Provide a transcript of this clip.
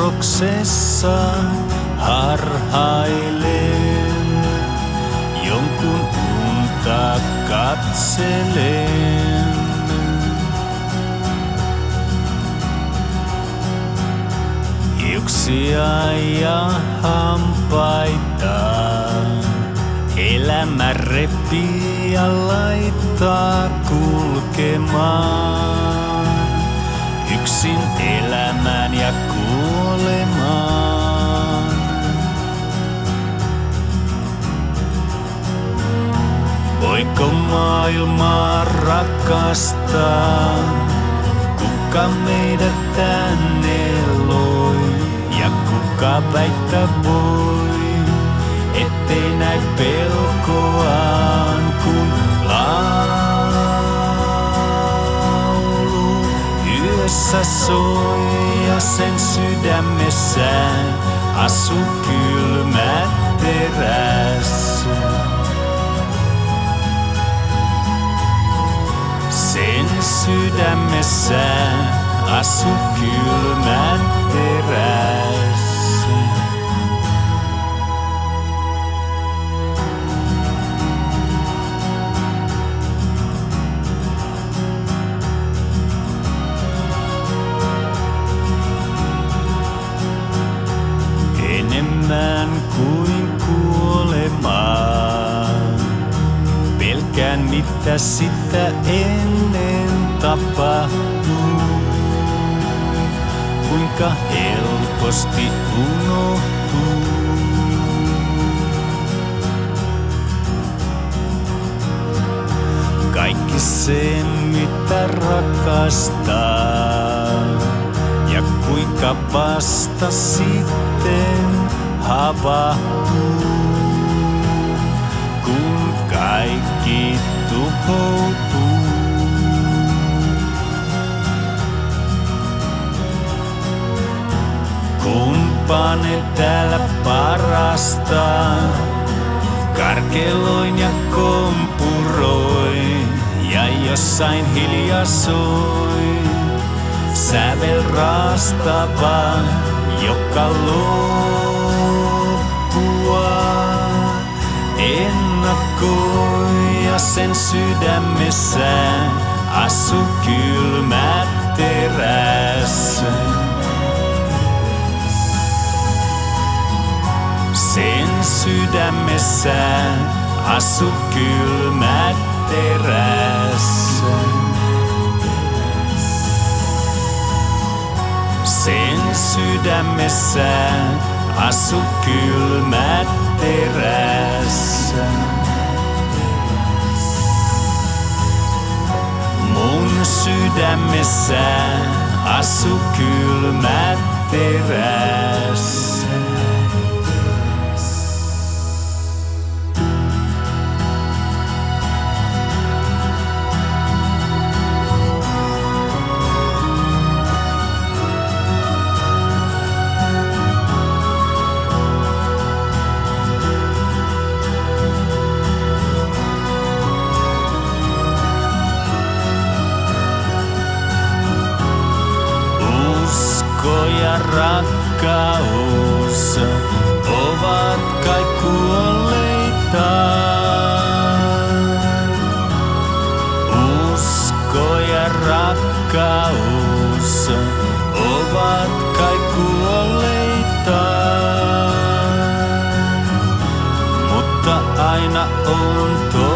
kerroksessa harhailen, jonkun unta katselen. Hiuksia ja hampaita, elämä repii ja laittaa kulkemaan. Yksin elämään ja kuolemaan. Voiko maailmaa rakastaa? Kuka meidät tänne loi? Ja kuka väittää voi, ettei näe pelkoaan, yössä soi ja sen sydämessään asuu kylmät terässä. Sen sydämessään asuu kylmät terässä. Mitä sitä ennen tapahtuu. Kuinka helposti unohtuu. Kaikki se mitä rakastaa. Ja kuinka vasta sitten havahtuu, Kumppanen täällä parasta, karkeloin ja kompuroin, ja jossain hiljaa soi sävel raastava, joka loppua. Ennakoi ja sen sydämessään asu kylmät terässä. Sen sydämessään asu kylmät terässä. Sen sydämessään asu kylmät terässä. Sydämessään asu kylmät terässä. Rakkaus ovat kai kuolleita. Usko ja rakkaus ovat kai kuolleita. Mutta aina on toivo